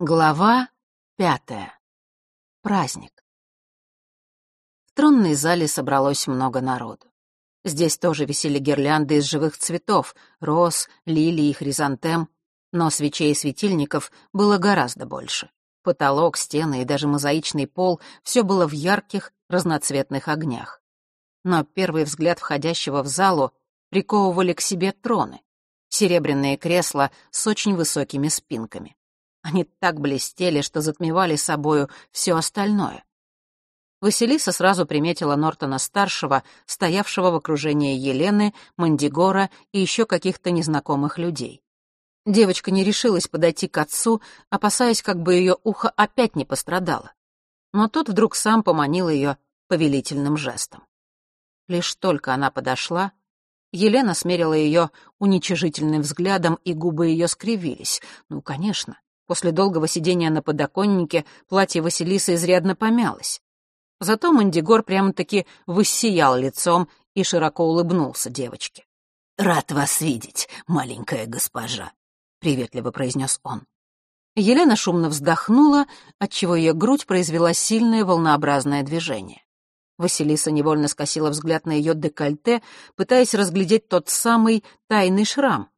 Глава пятая. Праздник. В тронной зале собралось много народу. Здесь тоже висели гирлянды из живых цветов — роз, лилий и хризантем, но свечей и светильников было гораздо больше. Потолок, стены и даже мозаичный пол — все было в ярких, разноцветных огнях. Но первый взгляд входящего в залу приковывали к себе троны — серебряные кресла с очень высокими спинками. Они так блестели, что затмевали собою все остальное. Василиса сразу приметила Нортона-старшего, стоявшего в окружении Елены, Мандигора и еще каких-то незнакомых людей. Девочка не решилась подойти к отцу, опасаясь, как бы ее ухо опять не пострадало. Но тот вдруг сам поманил ее повелительным жестом. Лишь только она подошла, Елена смерила ее уничижительным взглядом, и губы ее скривились. Ну, конечно, После долгого сидения на подоконнике платье Василисы изрядно помялось. Зато Мандигор прямо-таки воссиял лицом и широко улыбнулся девочке. «Рад вас видеть, маленькая госпожа», — приветливо произнес он. Елена шумно вздохнула, отчего ее грудь произвела сильное волнообразное движение. Василиса невольно скосила взгляд на ее декольте, пытаясь разглядеть тот самый тайный шрам.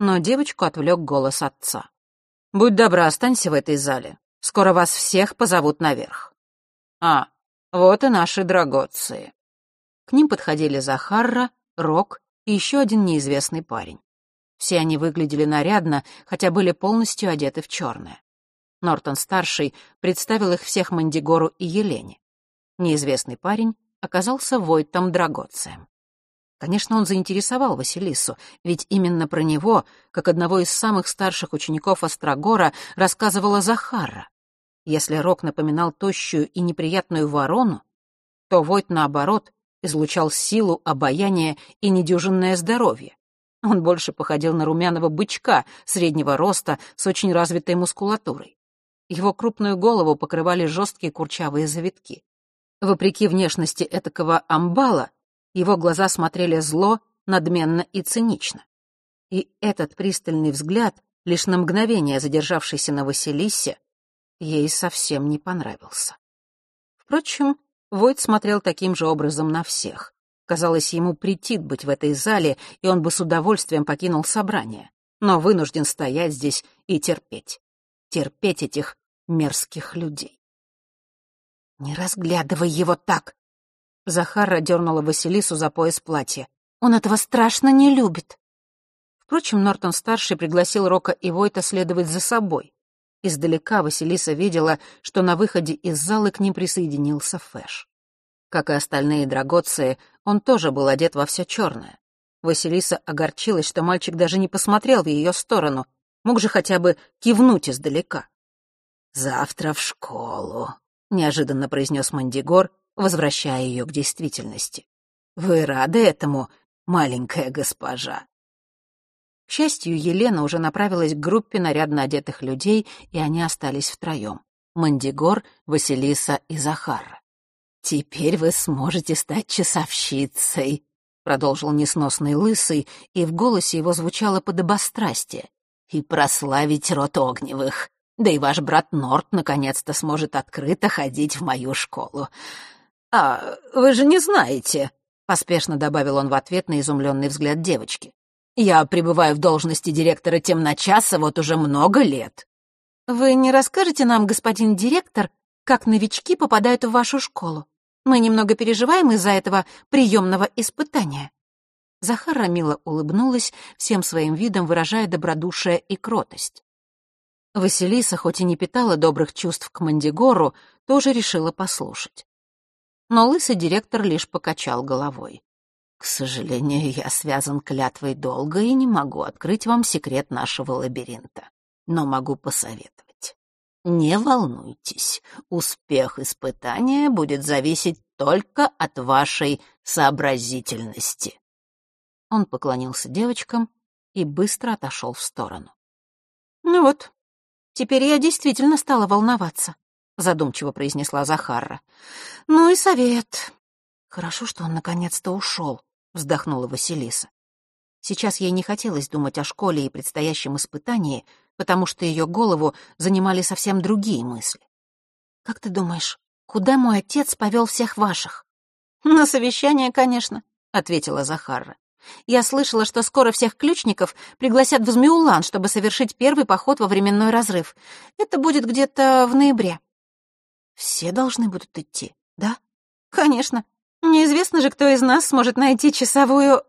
Но девочку отвлек голос отца. Будь добра, останься в этой зале. Скоро вас всех позовут наверх. А, вот и наши драгоции. К ним подходили Захарра, Рок и еще один неизвестный парень. Все они выглядели нарядно, хотя были полностью одеты в черное. Нортон-старший представил их всех Мандигору и Елене. Неизвестный парень оказался Войтом Драгоцием. Конечно, он заинтересовал Василису, ведь именно про него, как одного из самых старших учеников Острогора, рассказывала Захара. Если Рок напоминал тощую и неприятную ворону, то Войт, наоборот, излучал силу, обаяние и недюжинное здоровье. Он больше походил на румяного бычка среднего роста с очень развитой мускулатурой. Его крупную голову покрывали жесткие курчавые завитки. Вопреки внешности этакого амбала, его глаза смотрели зло, надменно и цинично. И этот пристальный взгляд, лишь на мгновение задержавшийся на Василисе, ей совсем не понравился. Впрочем, Войт смотрел таким же образом на всех. Казалось, ему претит быть в этой зале, и он бы с удовольствием покинул собрание, но вынужден стоять здесь и терпеть. Терпеть этих мерзких людей. «Не разглядывай его так!» Захара дернула Василису за пояс платья. «Он этого страшно не любит». Впрочем, Нортон-старший пригласил Рока и Войта следовать за собой. Издалека Василиса видела, что на выходе из зала к ним присоединился Фэш. Как и остальные драгоции, он тоже был одет во все черное. Василиса огорчилась, что мальчик даже не посмотрел в ее сторону, мог же хотя бы кивнуть издалека. «Завтра в школу», — неожиданно произнес Мандигор, возвращая ее к действительности. «Вы рады этому, маленькая госпожа?» К счастью, Елена уже направилась к группе нарядно одетых людей, и они остались втроем. Мандигор, Василиса и Захара. «Теперь вы сможете стать часовщицей», — продолжил несносный лысый, и в голосе его звучало подобострастие, «и прославить род Огневых. Да и ваш брат Норт наконец-то сможет открыто ходить в мою школу. «А, вы же не знаете», — поспешно добавил он в ответ на изумленный взгляд девочки. «Я пребываю в должности директора темночаса вот уже много лет». «Вы не расскажете нам, господин директор, как новички попадают в вашу школу? Мы немного переживаем из-за этого приемного испытания». Захара мило улыбнулась, всем своим видом выражая добродушие и кротость. Василиса, хоть и не питала добрых чувств к Мандигору, тоже решила послушать но лысый директор лишь покачал головой. «К сожалению, я связан клятвой долго и не могу открыть вам секрет нашего лабиринта, но могу посоветовать. Не волнуйтесь, успех испытания будет зависеть только от вашей сообразительности». Он поклонился девочкам и быстро отошел в сторону. «Ну вот, теперь я действительно стала волноваться. — задумчиво произнесла Захарра. «Ну и совет». «Хорошо, что он наконец-то ушел», — вздохнула Василиса. Сейчас ей не хотелось думать о школе и предстоящем испытании, потому что ее голову занимали совсем другие мысли. «Как ты думаешь, куда мой отец повел всех ваших?» «На совещание, конечно», — ответила Захарра. «Я слышала, что скоро всех ключников пригласят в Змеулан, чтобы совершить первый поход во временной разрыв. Это будет где-то в ноябре». «Все должны будут идти, да?» «Конечно. Неизвестно же, кто из нас сможет найти часовую...»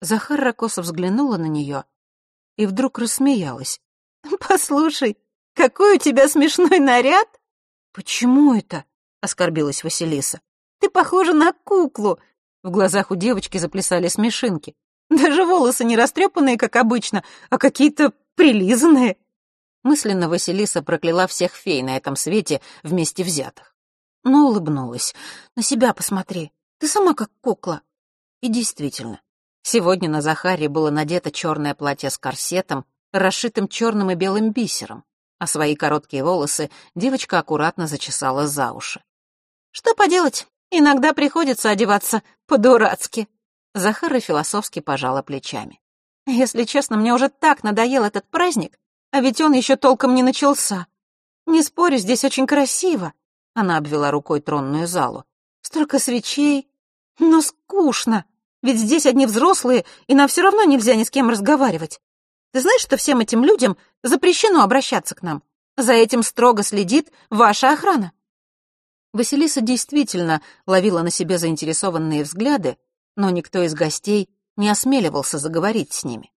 Захарра косо взглянула на нее и вдруг рассмеялась. «Послушай, какой у тебя смешной наряд!» «Почему это?» — оскорбилась Василиса. «Ты похожа на куклу!» В глазах у девочки заплясали смешинки. «Даже волосы не растрепанные, как обычно, а какие-то прилизанные!» Мысленно Василиса прокляла всех фей на этом свете вместе взятых. Но улыбнулась. «На себя посмотри. Ты сама как кукла». И действительно, сегодня на Захаре было надето черное платье с корсетом, расшитым черным и белым бисером, а свои короткие волосы девочка аккуратно зачесала за уши. «Что поделать? Иногда приходится одеваться по-дурацки». Захара философски пожала плечами. «Если честно, мне уже так надоел этот праздник, а ведь он еще толком не начался. Не спорю, здесь очень красиво». Она обвела рукой тронную залу. «Столько свечей, но скучно, ведь здесь одни взрослые, и нам все равно нельзя ни с кем разговаривать. Ты знаешь, что всем этим людям запрещено обращаться к нам? За этим строго следит ваша охрана». Василиса действительно ловила на себе заинтересованные взгляды, но никто из гостей не осмеливался заговорить с ними.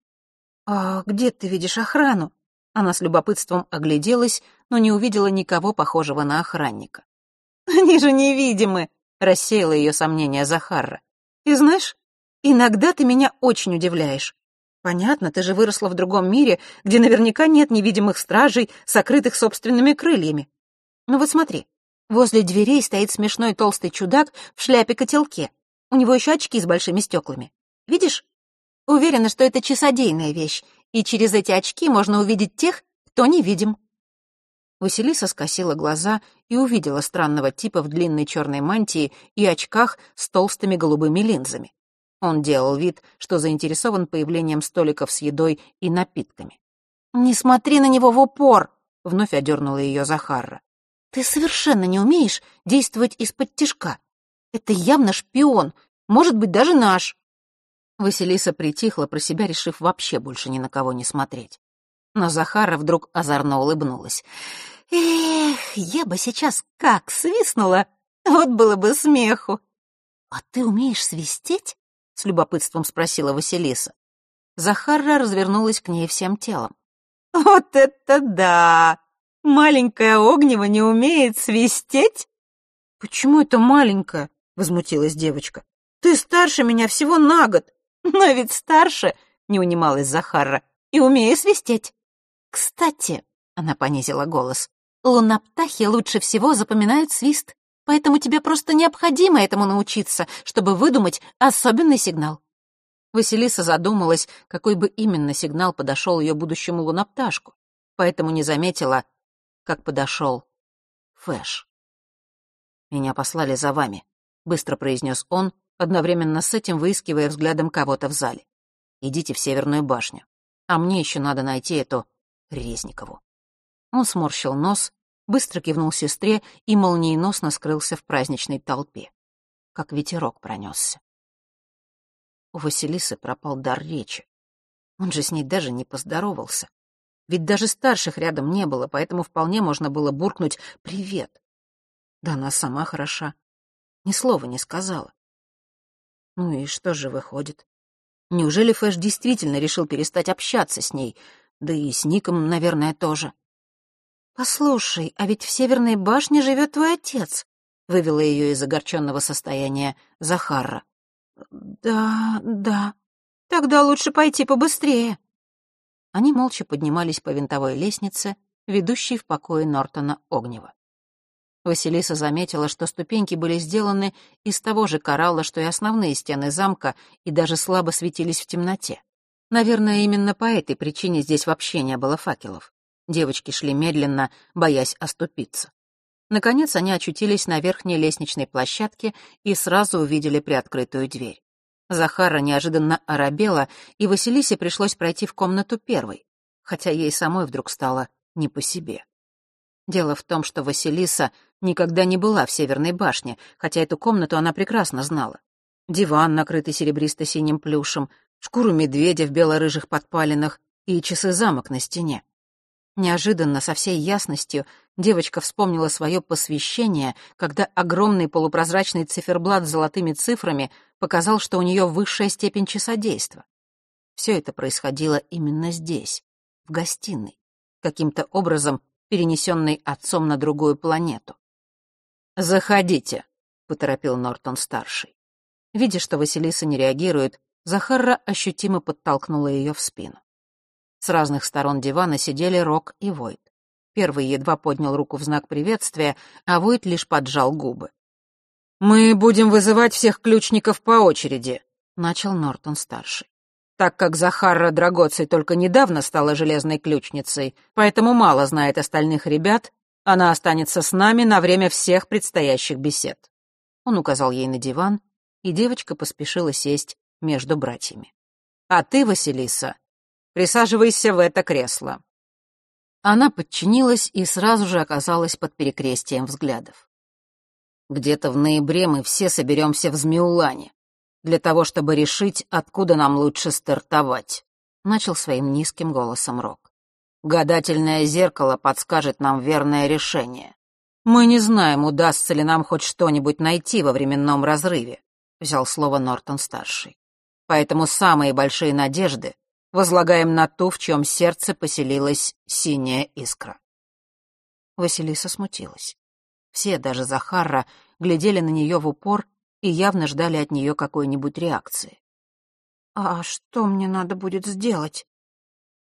«А где ты видишь охрану?» Она с любопытством огляделась, но не увидела никого похожего на охранника. «Они же невидимы!» — рассеяла ее сомнения Захарра. «И знаешь, иногда ты меня очень удивляешь. Понятно, ты же выросла в другом мире, где наверняка нет невидимых стражей, сокрытых собственными крыльями. Ну вот смотри, возле дверей стоит смешной толстый чудак в шляпе-котелке. У него еще очки с большими стеклами. Видишь? Уверена, что это часодейная вещь, и через эти очки можно увидеть тех, кто невидим. Василиса скосила глаза и увидела странного типа в длинной черной мантии и очках с толстыми голубыми линзами. Он делал вид, что заинтересован появлением столиков с едой и напитками. «Не смотри на него в упор!» — вновь одернула ее Захарра. «Ты совершенно не умеешь действовать из-под тишка. Это явно шпион, может быть, даже наш». Василиса притихла про себя, решив вообще больше ни на кого не смотреть. Но Захара вдруг озорно улыбнулась. «Эх, я бы сейчас как свистнула, вот было бы смеху!» «А ты умеешь свистеть?» с любопытством спросила Василиса. Захарра развернулась к ней всем телом. «Вот это да! Маленькая Огнева не умеет свистеть?» «Почему это маленькая?» — возмутилась девочка. «Ты старше меня всего на год, но ведь старше!» — не унималась Захарра. «И умею свистеть!» «Кстати!» — она понизила голос. «Луноптахи лучше всего запоминают свист поэтому тебе просто необходимо этому научиться, чтобы выдумать особенный сигнал». Василиса задумалась, какой бы именно сигнал подошел ее будущему лунопташку, поэтому не заметила, как подошел Фэш. «Меня послали за вами», — быстро произнес он, одновременно с этим выискивая взглядом кого-то в зале. «Идите в Северную башню, а мне еще надо найти эту Резникову». Он сморщил нос быстро кивнул сестре и молниеносно скрылся в праздничной толпе. Как ветерок пронесся. У Василисы пропал дар речи. Он же с ней даже не поздоровался. Ведь даже старших рядом не было, поэтому вполне можно было буркнуть «Привет». Да она сама хороша. Ни слова не сказала. Ну и что же выходит? Неужели Фэш действительно решил перестать общаться с ней? Да и с Ником, наверное, тоже. «Послушай, а ведь в Северной башне живет твой отец», — вывела ее из огорченного состояния Захарра. «Да, да. Тогда лучше пойти побыстрее». Они молча поднимались по винтовой лестнице, ведущей в покое Нортона Огнева. Василиса заметила, что ступеньки были сделаны из того же коралла, что и основные стены замка, и даже слабо светились в темноте. Наверное, именно по этой причине здесь вообще не было факелов. Девочки шли медленно, боясь оступиться. Наконец они очутились на верхней лестничной площадке и сразу увидели приоткрытую дверь. Захара неожиданно оробела, и Василисе пришлось пройти в комнату первой, хотя ей самой вдруг стало не по себе. Дело в том, что Василиса никогда не была в Северной башне, хотя эту комнату она прекрасно знала. Диван, накрытый серебристо-синим плюшем, шкуру медведя в бело-рыжих подпалинах и часы замок на стене. Неожиданно, со всей ясностью, девочка вспомнила свое посвящение, когда огромный полупрозрачный циферблат с золотыми цифрами показал, что у нее высшая степень часодейства. Все это происходило именно здесь, в гостиной, каким-то образом перенесенной отцом на другую планету. «Заходите», — поторопил Нортон-старший. Видя, что Василиса не реагирует, Захарра ощутимо подтолкнула ее в спину. С разных сторон дивана сидели Рок и Войт. Первый едва поднял руку в знак приветствия, а Войт лишь поджал губы. «Мы будем вызывать всех ключников по очереди», — начал Нортон-старший. «Так как Захарра Драгоций только недавно стала железной ключницей, поэтому мало знает остальных ребят, она останется с нами на время всех предстоящих бесед». Он указал ей на диван, и девочка поспешила сесть между братьями. «А ты, Василиса, присаживайся в это кресло». Она подчинилась и сразу же оказалась под перекрестием взглядов. Где-то в ноябре мы все соберемся в Змеулане для того, чтобы решить, откуда нам лучше стартовать», — начал своим низким голосом Рок. «Гадательное зеркало подскажет нам верное решение. Мы не знаем, удастся ли нам хоть что-нибудь найти во временном разрыве», — взял слово Нортон-старший. «Поэтому самые большие надежды возлагаем на ту, в чьем сердце поселилась синяя искра». Василиса смутилась. Все, даже Захарра, глядели на нее в упор и явно ждали от нее какой-нибудь реакции. «А что мне надо будет сделать?»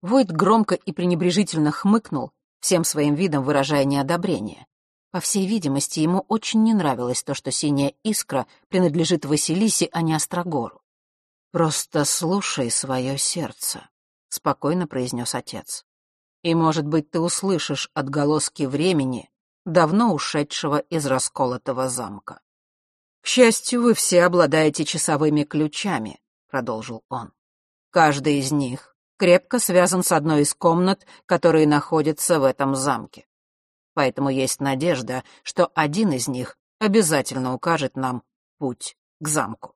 Войт громко и пренебрежительно хмыкнул, всем своим видом выражая неодобрение. По всей видимости, ему очень не нравилось то, что синяя искра принадлежит Василисе, а не Острогору. «Просто слушай свое сердце», — спокойно произнес отец. «И, может быть, ты услышишь отголоски времени, давно ушедшего из расколотого замка. «К счастью, вы все обладаете часовыми ключами», — продолжил он. «Каждый из них крепко связан с одной из комнат, которые находятся в этом замке. Поэтому есть надежда, что один из них обязательно укажет нам путь к замку.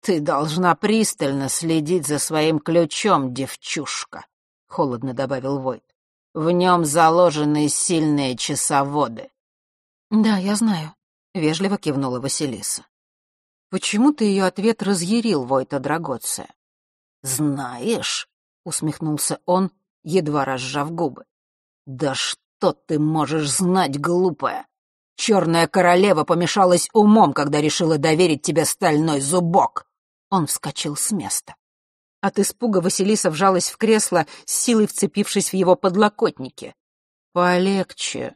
«Ты должна пристально следить за своим ключом, девчушка», — холодно добавил Войт. В нем заложены сильные часоводы». «Да, я знаю», — вежливо кивнула Василиса. Почему-то ее ответ разъярил Войта Драгоция. «Знаешь», — усмехнулся он, едва разжав губы, «да что ты можешь знать, глупая? Черная королева помешалась умом, когда решила доверить тебе стальной зубок». Он вскочил с места. От испуга Василиса вжалась в кресло, с силой вцепившись в его подлокотники. «Полегче,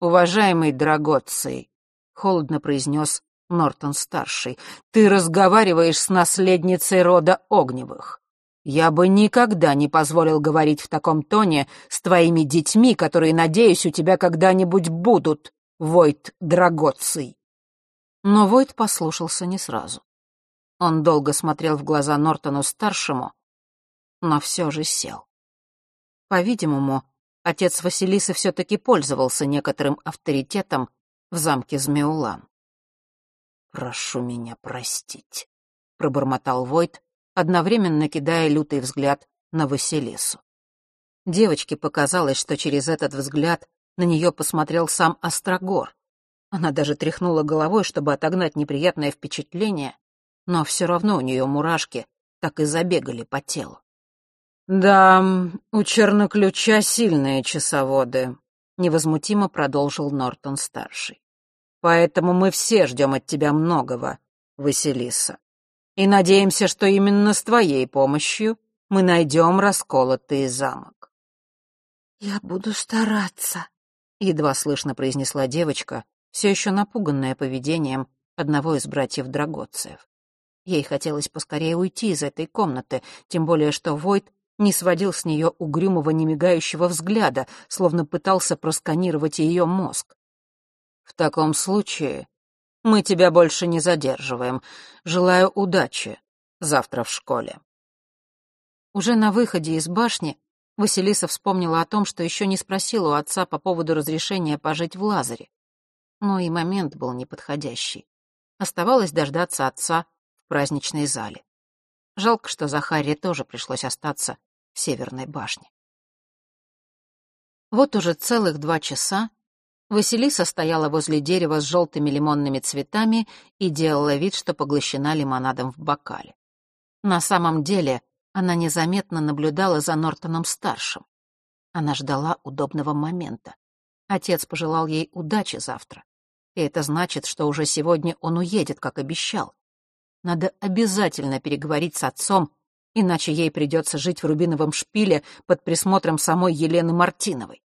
уважаемый Драгоций», — холодно произнес Нортон-старший. «Ты разговариваешь с наследницей рода Огневых. Я бы никогда не позволил говорить в таком тоне с твоими детьми, которые, надеюсь, у тебя когда-нибудь будут, Войт Драгоций». Но Войт послушался не сразу. Он долго смотрел в глаза Нортону-старшему, но все же сел. По-видимому, отец Василисы все-таки пользовался некоторым авторитетом в замке Змеулан. «Прошу меня простить», — пробормотал Войт, одновременно кидая лютый взгляд на Василису. Девочке показалось, что через этот взгляд на нее посмотрел сам Острогор. Она даже тряхнула головой, чтобы отогнать неприятное впечатление, но все равно у нее мурашки так и забегали по телу. «Да, у Черноключа сильные часоводы», — невозмутимо продолжил Нортон-старший. «Поэтому мы все ждем от тебя многого, Василиса, и надеемся, что именно с твоей помощью мы найдем расколотый замок». «Я буду стараться», — едва слышно произнесла девочка, все еще напуганная поведением одного из братьев Драгоцеев. Ей хотелось поскорее уйти из этой комнаты, тем более что Войт не сводил с нее угрюмого немигающего взгляда, словно пытался просканировать ее мозг. «В таком случае мы тебя больше не задерживаем. Желаю удачи, завтра в школе». Уже на выходе из башни Василиса вспомнила о том, что еще не спросила у отца по поводу разрешения пожить в Лазаре. Но и момент был неподходящий. Оставалось дождаться отца в праздничной зале. Жалко, что Захаре тоже пришлось остаться в Северной башне. Вот уже целых два часа Василиса стояла возле дерева с желтыми лимонными цветами и делала вид, что поглощена лимонадом в бокале. На самом деле она незаметно наблюдала за Нортоном-старшим. Она ждала удобного момента. Отец пожелал ей удачи завтра. И это значит, что уже сегодня он уедет, как обещал. Надо обязательно переговорить с отцом, иначе ей придется жить в Рубиновом шпиле под присмотром самой Елены Мартиновой.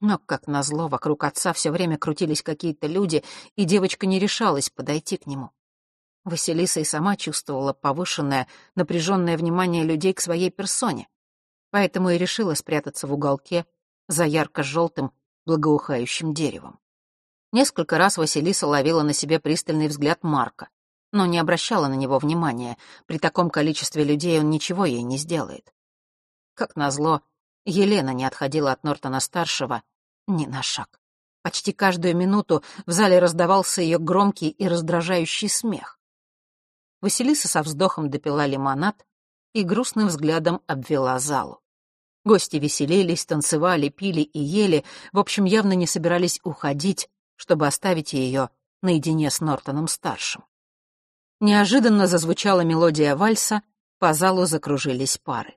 Но, как назло, вокруг отца все время крутились какие-то люди, и девочка не решалась подойти к нему. Василиса и сама чувствовала повышенное, напряженное внимание людей к своей персоне, поэтому и решила спрятаться в уголке за ярко-желтым, благоухающим деревом. Несколько раз Василиса ловила на себе пристальный взгляд Марка, но не обращала на него внимания. При таком количестве людей он ничего ей не сделает. Как назло, Елена не отходила от Нортона-старшего ни на шаг. Почти каждую минуту в зале раздавался ее громкий и раздражающий смех. Василиса со вздохом допила лимонад и грустным взглядом обвела залу. Гости веселились, танцевали, пили и ели, в общем, явно не собирались уходить, чтобы оставить ее наедине с Нортоном-старшим. Неожиданно зазвучала мелодия вальса, по залу закружились пары.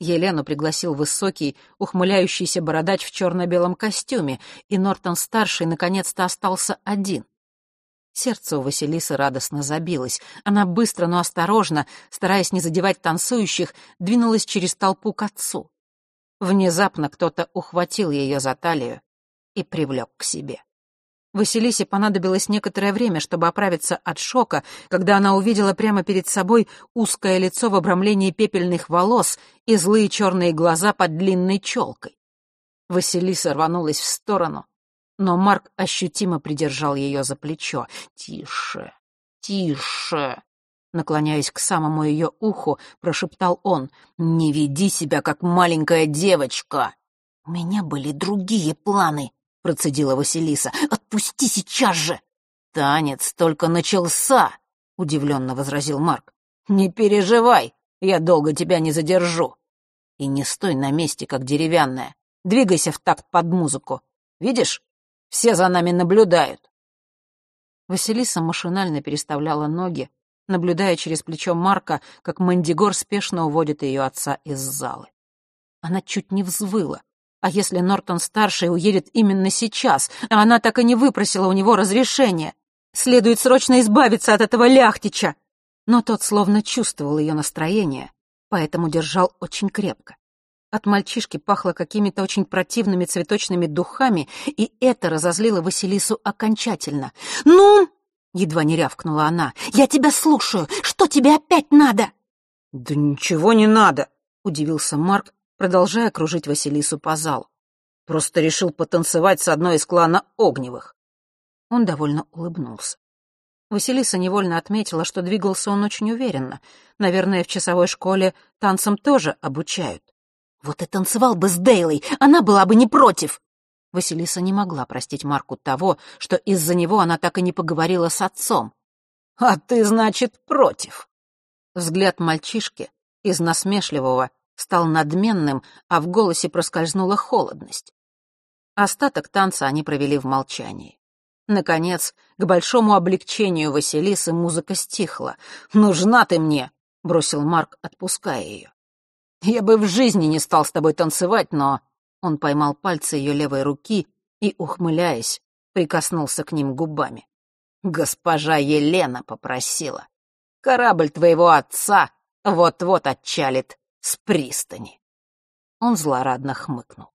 Елену пригласил высокий, ухмыляющийся бородач в черно-белом костюме, и Нортон-старший наконец-то остался один — Сердце у Василисы радостно забилось. Она быстро, но осторожно, стараясь не задевать танцующих, двинулась через толпу к отцу. Внезапно кто-то ухватил ее за талию и привлек к себе. Василисе понадобилось некоторое время, чтобы оправиться от шока, когда она увидела прямо перед собой узкое лицо в обрамлении пепельных волос и злые черные глаза под длинной челкой. Василиса рванулась в сторону, но Марк ощутимо придержал ее за плечо. «Тише, тише!» Наклоняясь к самому ее уху, прошептал он. «Не веди себя, как маленькая девочка!» «У меня были другие планы», — процедила Василиса. «Отпусти сейчас же!» «Танец только начался!» — удивленно возразил Марк. «Не переживай, я долго тебя не задержу. И не стой на месте, как деревянная. Двигайся в такт под музыку. Видишь, все за нами наблюдают». Василиса машинально переставляла ноги, наблюдая через плечо Марка, как Мандигор спешно уводит ее отца из залы. Она чуть не взвыла. А если Нортон-старший уедет именно сейчас, а она так и не выпросила у него разрешения? Следует срочно избавиться от этого ляхтича. Но тот словно чувствовал ее настроение, поэтому держал очень крепко. От мальчишки пахло какими-то очень противными цветочными духами, и это разозлило Василису окончательно. «Ну!» — едва не рявкнула она. «Я тебя слушаю! Что тебе опять надо?» «Да ничего не надо!» — удивился Марк, продолжая кружить Василису по залу. «Просто решил потанцевать с одной из клана Огневых». Он довольно улыбнулся. Василиса невольно отметила, что двигался он очень уверенно. Наверное, в часовой школе танцам тоже обучают. Вот и танцевал бы с Дейлой, она была бы не против. Василиса не могла простить Марку того, что из-за него она так и не поговорила с отцом. «А ты, значит, против?» Взгляд мальчишки из насмешливого стал надменным, а в голосе проскользнула холодность. Остаток танца они провели в молчании. Наконец, к большому облегчению Василисы музыка стихла. «Нужна ты мне!» — бросил Марк, отпуская ее. Я бы в жизни не стал с тобой танцевать, но...» Он поймал пальцы ее левой руки и, ухмыляясь, прикоснулся к ним губами. «Госпожа Елена попросила. Корабль твоего отца вот-вот отчалит с пристани». Он злорадно хмыкнул.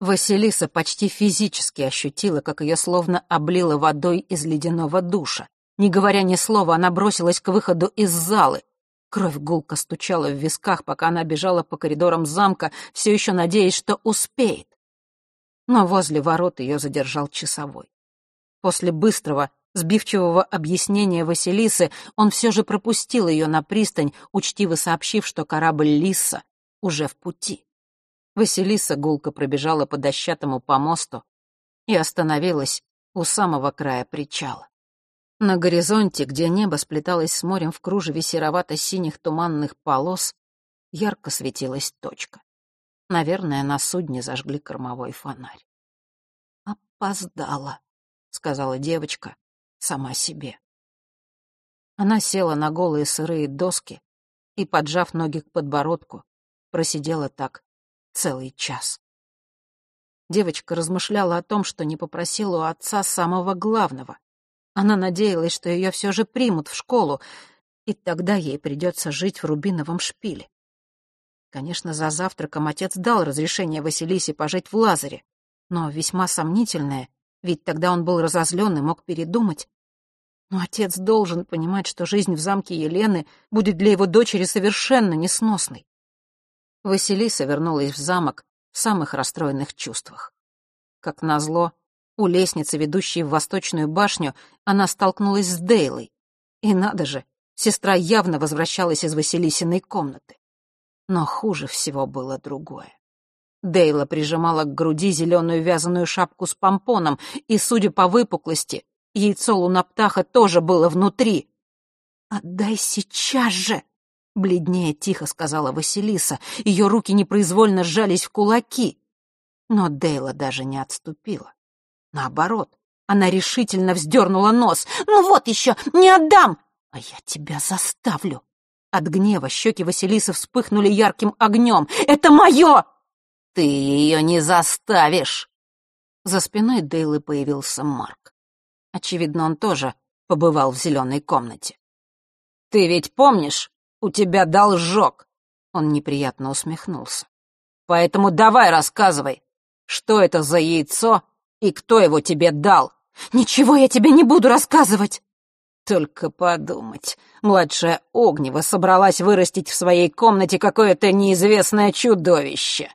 Василиса почти физически ощутила, как ее словно облило водой из ледяного душа. Не говоря ни слова, она бросилась к выходу из залы, Кровь гулко стучала в висках, пока она бежала по коридорам замка, все еще надеясь, что успеет. Но возле ворот ее задержал часовой. После быстрого, сбивчивого объяснения Василисы он все же пропустил ее на пристань, учтиво сообщив, что корабль «Лиса» уже в пути. Василиса гулко пробежала по дощатому помосту и остановилась у самого края причала. На горизонте, где небо сплеталось с морем в кружеве серовато-синих туманных полос, ярко светилась точка. Наверное, на судне зажгли кормовой фонарь. «Опоздала», — сказала девочка сама себе. Она села на голые сырые доски и, поджав ноги к подбородку, просидела так целый час. Девочка размышляла о том, что не попросила у отца самого главного. Она надеялась, что ее все же примут в школу, и тогда ей придется жить в рубиновом шпиле. Конечно, за завтраком отец дал разрешение Василисе пожить в Лазаре, но весьма сомнительное, ведь тогда он был разозлен и мог передумать. Но отец должен понимать, что жизнь в замке Елены будет для его дочери совершенно несносной. Василиса вернулась в замок в самых расстроенных чувствах. Как назло, у лестницы, ведущей в восточную башню, она столкнулась с Дейлой. И надо же, сестра явно возвращалась из Василисиной комнаты. Но хуже всего было другое. Дейла прижимала к груди зеленую вязаную шапку с помпоном, и, судя по выпуклости, яйцо луноптаха тоже было внутри. «Отдай сейчас же!» Бледнее тихо сказала Василиса. Ее руки непроизвольно сжались в кулаки. Но Дейла даже не отступила. Наоборот, она решительно вздернула нос. «Ну вот еще, не отдам! А я тебя заставлю!» От гнева щеки Василисы вспыхнули ярким огнем. «Это мое!» «Ты ее не заставишь!» За спиной Дейлы появился Марк. Очевидно, он тоже побывал в зеленой комнате. «Ты ведь помнишь, у тебя должок!» Он неприятно усмехнулся. «Поэтому давай рассказывай, что это за яйцо и кто его тебе дал?» «Ничего я тебе не буду рассказывать!» Только подумать, младшая Огнева собралась вырастить в своей комнате какое-то неизвестное чудовище.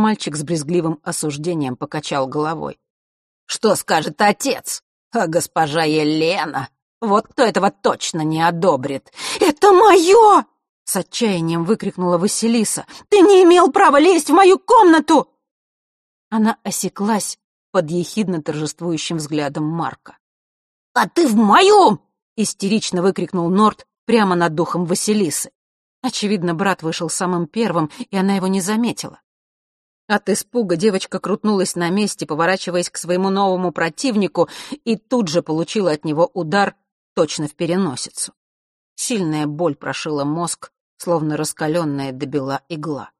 Мальчик с брезгливым осуждением покачал головой. «Что скажет отец? А госпожа Елена вот кто этого точно не одобрит. «Это мое!» — с отчаянием выкрикнула Василиса. «Ты не имел права лезть в мою комнату!» Она осеклась под ехидно торжествующим взглядом Марка. «А ты в моем!» — истерично выкрикнул Норт прямо над духом Василисы. Очевидно, брат вышел самым первым, и она его не заметила. От испуга девочка крутнулась на месте, поворачиваясь к своему новому противнику, и тут же получила от него удар точно в переносицу. Сильная боль прошила мозг, словно раскаленная до бела игла.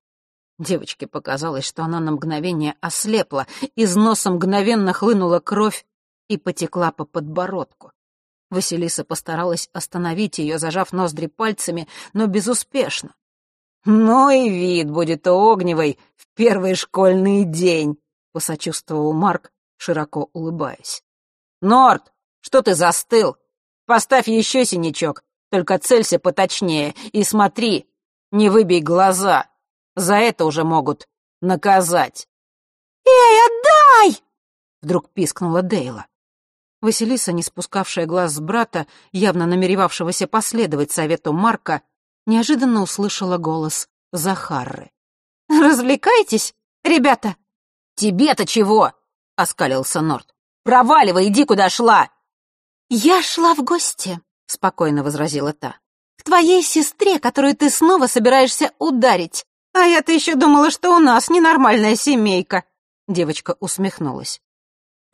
Девочке показалось, что она на мгновение ослепла, из носа мгновенно хлынула кровь и потекла по подбородку. Василиса постаралась остановить ее, зажав ноздри пальцами, но безуспешно. «Ну и вид будет у Огневой в первый школьный день», — посочувствовал Марк, широко улыбаясь. «Норт, что ты застыл? Поставь еще синячок, только целься поточнее и смотри, не выбей глаза. За это уже могут наказать. «Эй, отдай!» — вдруг пискнула Дейла. Василиса, не спускавшая глаз с брата, явно намеревавшегося последовать совету Марка, неожиданно услышала голос Захарры. «Развлекайтесь, ребята!» «Тебе-то чего?» — оскалился Норт. «Проваливай, иди, куда шла!» «Я шла в гости», — спокойно возразила та. «К твоей сестре, которую ты снова собираешься ударить. А я-то еще думала, что у нас ненормальная семейка», — девочка усмехнулась.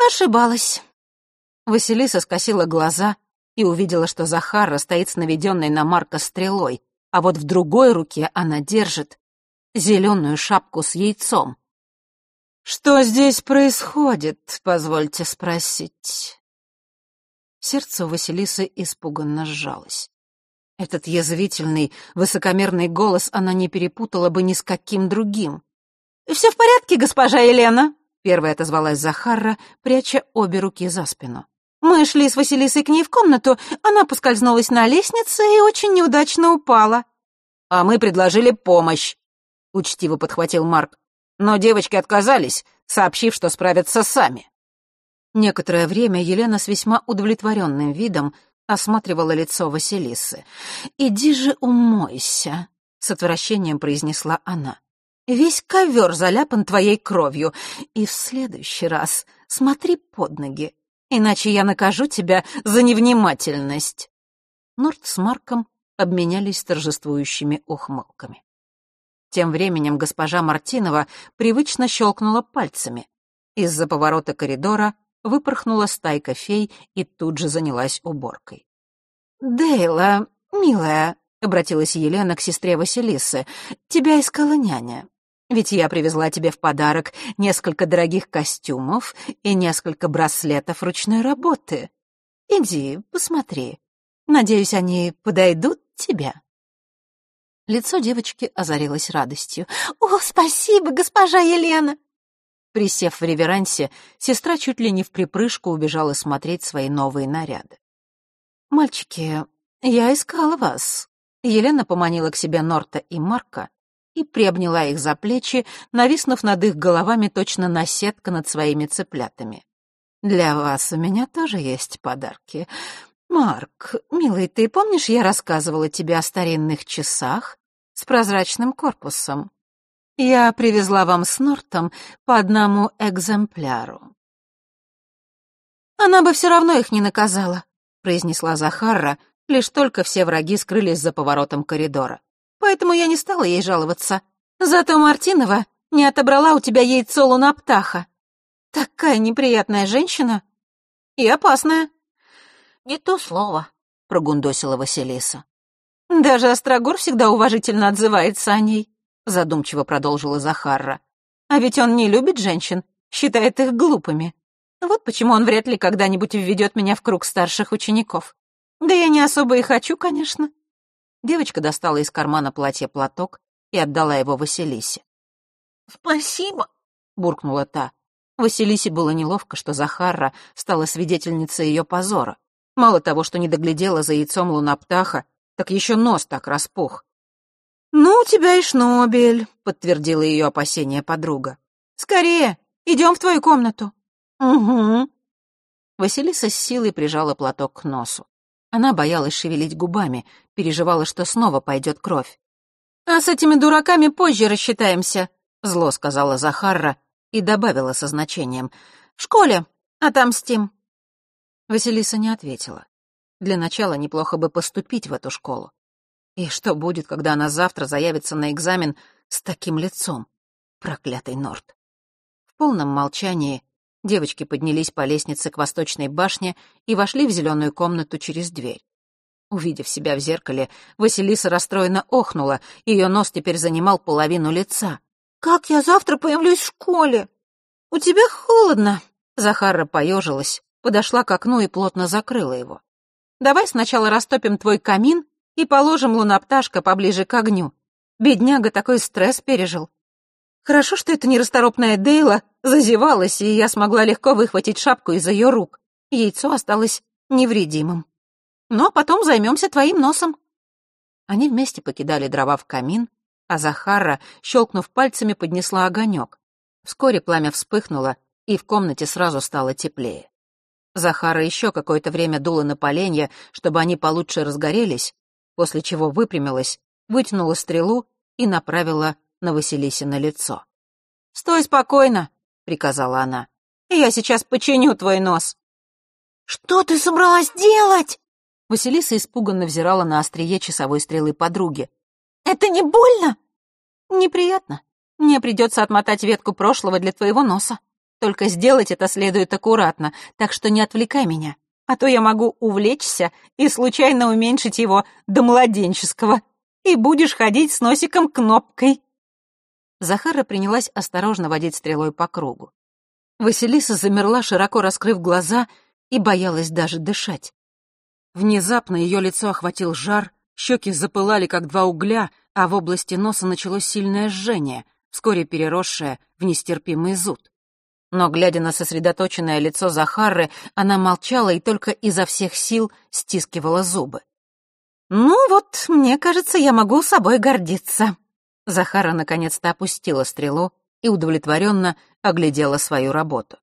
«Ошибалась». Василиса скосила глаза и увидела, что Захара стоит с наведенной на Марка стрелой, а вот в другой руке она держит зеленую шапку с яйцом. «Что здесь происходит, позвольте спросить?» Сердце у Василисы испуганно сжалось. Этот язвительный, высокомерный голос она не перепутала бы ни с каким другим. «Все в порядке, госпожа Елена?» — первая отозвалась Захарра, пряча обе руки за спину. «Мы шли с Василисой к ней в комнату, она поскользнулась на лестнице и очень неудачно упала». «А мы предложили помощь», — учтиво подхватил Марк. «Но девочки отказались, сообщив, что справятся сами». Некоторое время Елена с весьма удовлетворенным видом осматривала лицо Василисы. «Иди же умойся», — с отвращением произнесла она. «Весь ковер заляпан твоей кровью, и в следующий раз смотри под ноги, иначе я накажу тебя за невнимательность». Норт с Марком обменялись торжествующими ухмылками. Тем временем госпожа Мартинова привычно щелкнула пальцами. Из-за поворота коридора выпорхнула стайка фей и тут же занялась уборкой. «Дейла, милая», — обратилась Елена к сестре Василисы, — «тебя искала няня. Ведь я привезла тебе в подарок несколько дорогих костюмов и несколько браслетов ручной работы. Иди, посмотри. Надеюсь, они подойдут тебе». Лицо девочки озарилось радостью. «О, спасибо, госпожа Елена!» Присев в реверансе, сестра чуть ли не в припрыжку убежала смотреть свои новые наряды. «Мальчики, я искала вас». Елена поманила к себе Норта и Марка и приобняла их за плечи, нависнув над их головами точно наседка над своими цыплятами. «Для вас у меня тоже есть подарки. «Марк, милый, ты помнишь, я рассказывала тебе о старинных часах с прозрачным корпусом? Я привезла вам с Нортом по одному экземпляру». «Она бы все равно их не наказала», — произнесла Захарра, лишь только все враги скрылись за поворотом коридора. «Поэтому я не стала ей жаловаться. Зато Мартинова не отобрала у тебя яйцо лунаптаха. Такая неприятная женщина и опасная». «Не то слово», — прогундосила Василиса. «Даже Острогор всегда уважительно отзывается о ней», — задумчиво продолжила Захарра. «А ведь он не любит женщин, считает их глупыми. Вот почему он вряд ли когда-нибудь введет меня в круг старших учеников. Да я не особо и хочу, конечно». Девочка достала из кармана платья платок и отдала его Василисе. «Спасибо», — буркнула та. Василисе было неловко, что Захарра стала свидетельницей ее позора. Мало того, что не доглядела за яйцом луноптаха, так еще нос так распух. «Ну, у тебя и шнобель», — подтвердила ее опасение подруга. «Скорее, идем в твою комнату». «Угу». Василиса с силой прижала платок к носу. Она боялась шевелить губами, переживала, что снова пойдет кровь. «А с этими дураками позже рассчитаемся», — зло сказала Захарра и добавила со значением. «В школе отомстим». Василиса не ответила. Для начала неплохо бы поступить в эту школу. И что будет, когда она завтра заявится на экзамен с таким лицом? Проклятый Норт. В полном молчании девочки поднялись по лестнице к восточной башне и вошли в зеленую комнату через дверь. Увидев себя в зеркале, Василиса расстроенно охнула, ее нос теперь занимал половину лица. «Как я завтра появлюсь в школе? У тебя холодно!» Захара поежилась, подошла к окну и плотно закрыла его. «Давай сначала растопим твой камин и положим лунопташка поближе к огню. Бедняга такой стресс пережил. Хорошо, что это нерасторопная Дейла зазевалась, и я смогла легко выхватить шапку из ее рук. Яйцо осталось невредимым. Но потом займемся твоим носом». Они вместе покидали дрова в камин, а Захара, щелкнув пальцами, поднесла огонек. Вскоре пламя вспыхнуло, и в комнате сразу стало теплее. Захара еще какое-то время дула на поленья, чтобы они получше разгорелись, после чего выпрямилась, вытянула стрелу и направила на Василисина лицо. «Стой спокойно», — приказала она. «Я сейчас починю твой нос». «Что ты собралась делать?» Василиса испуганно взирала на острие часовой стрелы подруги. «Это не больно?» «Неприятно. Мне придется отмотать ветку прошлого для твоего носа. Только сделать это следует аккуратно, так что не отвлекай меня, а то я могу увлечься и случайно уменьшить его до младенческого, и будешь ходить с носиком кнопкой». Захара принялась осторожно водить стрелой по кругу. Василиса замерла, широко раскрыв глаза, и боялась даже дышать. Внезапно ее лицо охватил жар, щеки запылали, как два угля, а в области носа началось сильное жжение, вскоре переросшее в нестерпимый зуд. Но, глядя на сосредоточенное лицо Захары, она молчала и только изо всех сил стискивала зубы. «Ну вот, мне кажется, я могу собой гордиться». Захара наконец-то опустила стрелу и удовлетворенно оглядела свою работу.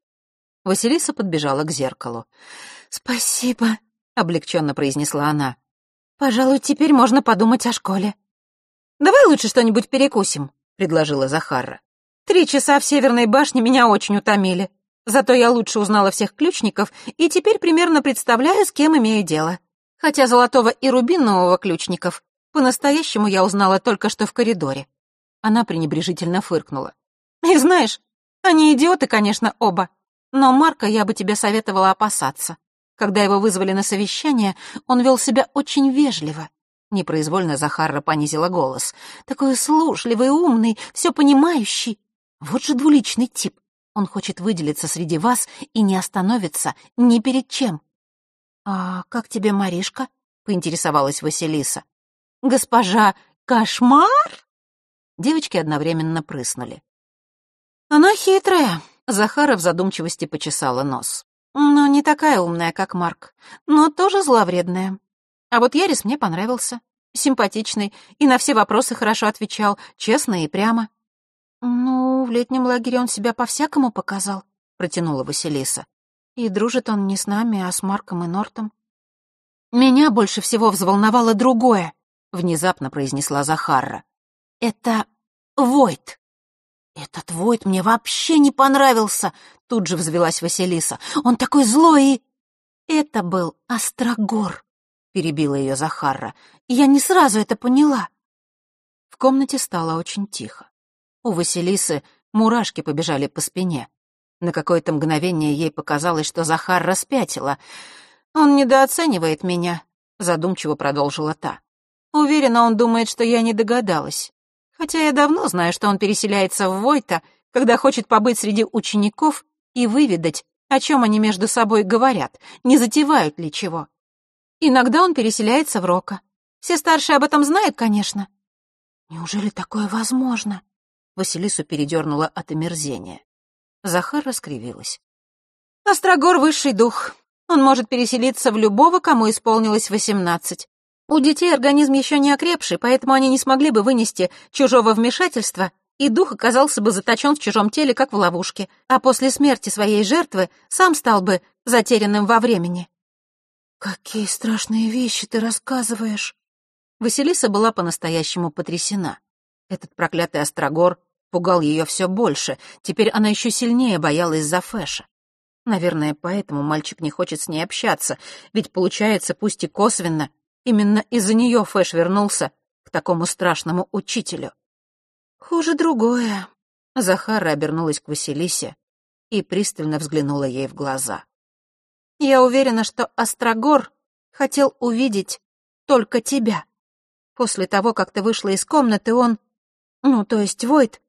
Василиса подбежала к зеркалу. «Спасибо», — облегченно произнесла она. «Пожалуй, теперь можно подумать о школе». «Давай лучше что-нибудь перекусим», — предложила Захарра. «Три часа в Северной башне меня очень утомили. Зато я лучше узнала всех ключников и теперь примерно представляю, с кем имею дело. Хотя золотого и рубинового ключников по-настоящему я узнала только что в коридоре». Она пренебрежительно фыркнула. «И знаешь, они идиоты, конечно, оба, но Марка я бы тебе советовала опасаться. Когда его вызвали на совещание, он вел себя очень вежливо. Непроизвольно Захарра понизила голос. Такой услужливый, умный, все понимающий. Вот же двуличный тип. Он хочет выделиться среди вас и не остановится ни перед чем. «А как тебе Маришка?» — поинтересовалась Василиса. «Госпожа Кошмар?» Девочки одновременно прыснули. «Она хитрая», Захара в задумчивости почесала нос. «Ну, не такая умная, как Марк, но тоже зловредная. А вот Ярис мне понравился. Симпатичный и на все вопросы хорошо отвечал, честно и прямо». «Ну, в летнем лагере он себя по-всякому показал», — протянула Василиса. «И дружит он не с нами, а с Марком и Нортом». «Меня больше всего взволновало другое», — внезапно произнесла Захарра. «Это Войт». «Этот Войт мне вообще не понравился!» — тут же взвелась Василиса. «Он такой злой и...» «Это был Острогор», — перебила ее Захарра. «Я не сразу это поняла». В комнате стало очень тихо. У Василисы мурашки побежали по спине. На какое-то мгновение ей показалось, что Захар распятила. «Он недооценивает меня», — задумчиво продолжила та. «Уверена, он думает, что я не догадалась. Хотя я давно знаю, что он переселяется в Войта, когда хочет побыть среди учеников и выведать, о чем они между собой говорят, не затевают ли чего. Иногда он переселяется в Рока. Все старшие об этом знают, конечно. Неужели такое возможно? Василису передернула от омерзения. Захар раскривилась. Острогор — высший дух. Он может переселиться в любого, кому исполнилось восемнадцать. У детей организм еще не окрепший, поэтому они не смогли бы вынести чужого вмешательства, и дух оказался бы заточен в чужом теле, как в ловушке, а после смерти своей жертвы сам стал бы затерянным во времени. «Какие страшные вещи ты рассказываешь!» Василиса была по-настоящему потрясена. Этот проклятый Острогор пугал ее все больше, теперь она еще сильнее боялась за Фэша. Наверное, поэтому мальчик не хочет с ней общаться, ведь получается, пусть и косвенно, Именно из-за нее Фэш вернулся к такому страшному учителю. Хуже другое. Захара обернулась к Василисе и пристально взглянула ей в глаза. Я уверена, что Острогор хотел увидеть только тебя. После того, как ты вышла из комнаты, он, ну, то есть Войт,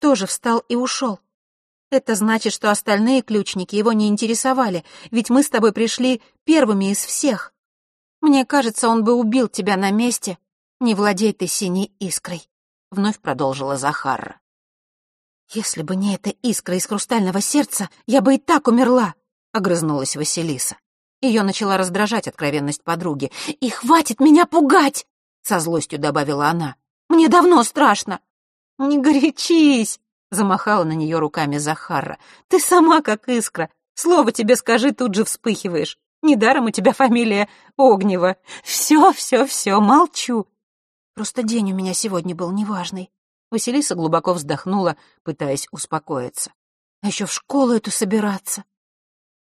тоже встал и ушел. Это значит, что остальные ключники его не интересовали, ведь мы с тобой пришли первыми из всех. Мне кажется, он бы убил тебя на месте, не владей ты синей искрой», — вновь продолжила Захарра. «Если бы не эта искра из хрустального сердца, я бы и так умерла», — огрызнулась Василиса. Ее начала раздражать откровенность подруги. «И хватит меня пугать!» — со злостью добавила она. «Мне давно страшно!» «Не горячись!» — замахала на нее руками Захарра. «Ты сама как искра. Слово тебе скажи, тут же вспыхиваешь. Недаром у тебя фамилия Огнева. Все, все, все, молчу. Просто день у меня сегодня был неважный. Василиса глубоко вздохнула, пытаясь успокоиться. А еще в школу эту собираться.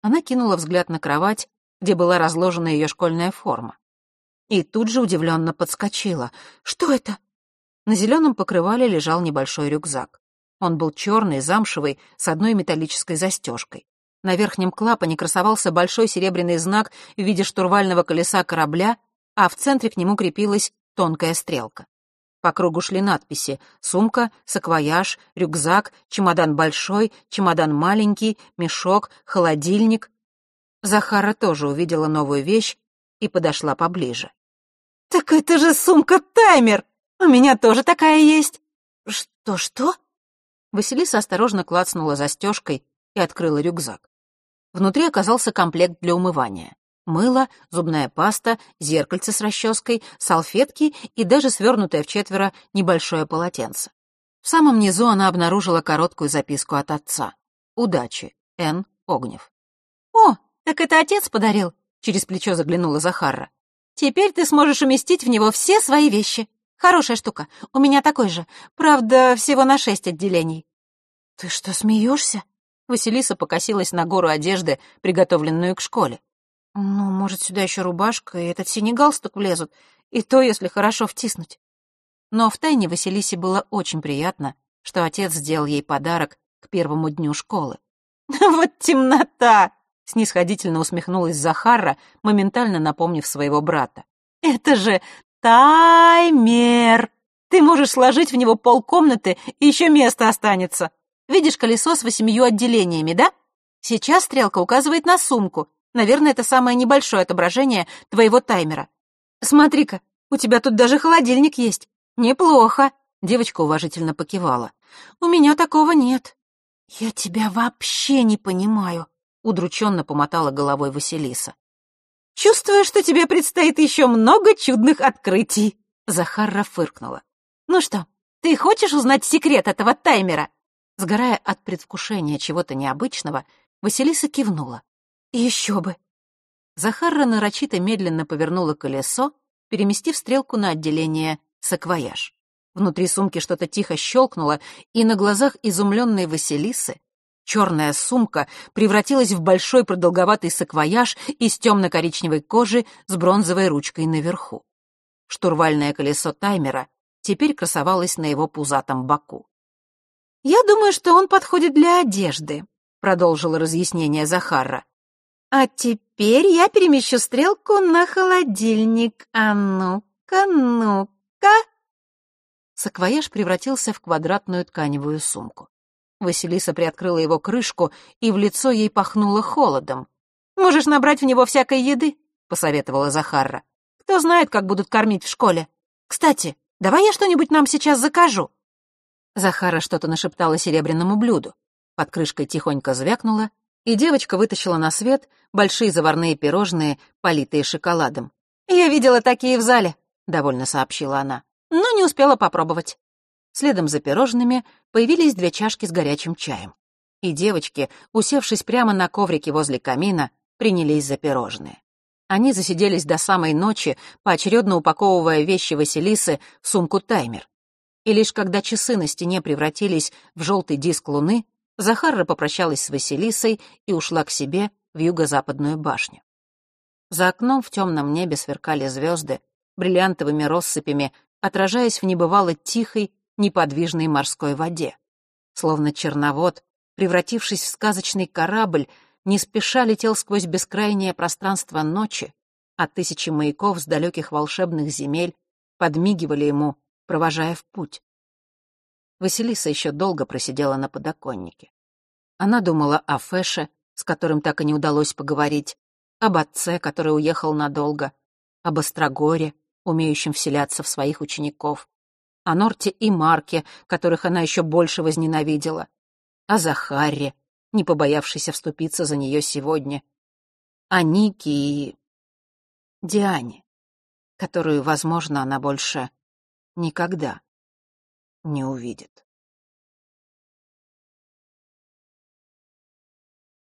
Она кинула взгляд на кровать, где была разложена ее школьная форма. И тут же удивленно подскочила. «Что это?» На зеленом покрывале лежал небольшой рюкзак. Он был черный, замшевый, с одной металлической застежкой. На верхнем клапане красовался большой серебряный знак в виде штурвального колеса корабля, а в центре к нему крепилась тонкая стрелка. По кругу шли надписи «Сумка», «Саквояж», «Рюкзак», «Чемодан большой», «Чемодан маленький», «Мешок», «Холодильник». Захара тоже увидела новую вещь и подошла поближе. «Так это же сумка-таймер! У меня тоже такая есть!» «Что-что?» Василиса осторожно клацнула застежкой и открыла рюкзак. Внутри оказался комплект для умывания. Мыло, зубная паста, зеркальце с расческой, салфетки и даже свернутое в четверо небольшое полотенце. В самом низу она обнаружила короткую записку от отца. «Удачи. Н. Огнев. «О, так это отец подарил», — через плечо заглянула Захарра. «Теперь ты сможешь уместить в него все свои вещи. Хорошая штука. У меня такой же. Правда, всего на шесть отделений». «Ты что, смеешься?» Василиса покосилась на гору одежды, приготовленную к школе. «Ну, может, сюда еще рубашка и этот синий галстук влезут, и то, если хорошо втиснуть». Но втайне Василисе было очень приятно, что отец сделал ей подарок к первому дню школы. «Вот темнота!» — снисходительно усмехнулась Захара, моментально напомнив своего брата. «Это же таймер! Ты можешь сложить в него полкомнаты, и еще место останется. Видишь колесо с восемью отделениями, да? Сейчас стрелка указывает на сумку. Наверное, это самое небольшое отображение твоего таймера. Смотри-ка, у тебя тут даже холодильник есть. Неплохо. Девочка уважительно покивала. У меня такого нет. Я тебя вообще не понимаю, удрученно помотала головой Василиса. Чувствую, что тебе предстоит еще много чудных открытий. Захарра фыркнула. Ну что, ты хочешь узнать секрет этого таймера? Сгорая от предвкушения чего-то необычного, Василиса кивнула. Еще бы. Захарра нарочито медленно повернула колесо, переместив стрелку на отделение саквояж. Внутри сумки что-то тихо щелкнуло, и на глазах изумленной Василисы черная сумка превратилась в большой продолговатый саквояж из темно-коричневой кожи с бронзовой ручкой наверху. Штурвальное колесо таймера теперь красовалось на его пузатом боку. «Я думаю, что он подходит для одежды», — продолжила разъяснение Захарра. «А теперь я перемещу стрелку на холодильник. А ну-ка, ну-ка!» Саквояж превратился в квадратную тканевую сумку. Василиса приоткрыла его крышку, и в лицо ей пахнуло холодом. «Можешь набрать в него всякой еды», — посоветовала Захарра. «Кто знает, как будут кормить в школе. Кстати, давай я что-нибудь нам сейчас закажу». Захара что-то нашептала серебряному блюду. Под крышкой тихонько звякнула, и девочка вытащила на свет большие заварные пирожные, политые шоколадом. «Я видела такие в зале», — довольно сообщила она но не успела попробовать. Следом за пирожными появились две чашки с горячим чаем. И девочки, усевшись прямо на коврике возле камина, принялись за пирожные. Они засиделись до самой ночи, поочередно упаковывая вещи Василисы в сумку-таймер. И лишь когда часы на стене превратились в желтый диск луны, Захарра попрощалась с Василисой и ушла к себе в юго-западную башню. За окном в темном небе сверкали звезды, бриллиантовыми россыпями отражаясь в небывало тихой, неподвижной морской воде. Словно черновод, превратившись в сказочный корабль, не спеша летел сквозь бескрайнее пространство ночи, а тысячи маяков с далеких волшебных земель подмигивали ему, провожая в путь. Василиса еще долго просидела на подоконнике. Она думала о Фэше, с которым так и не удалось поговорить, об отце, который уехал надолго, об Острогоре, умеющим вселяться в своих учеников, о Норте и Марке, которых она еще больше возненавидела, о Захаре, не побоявшейся вступиться за нее сегодня, о Нике и Диане, которую, возможно, она больше никогда не увидит.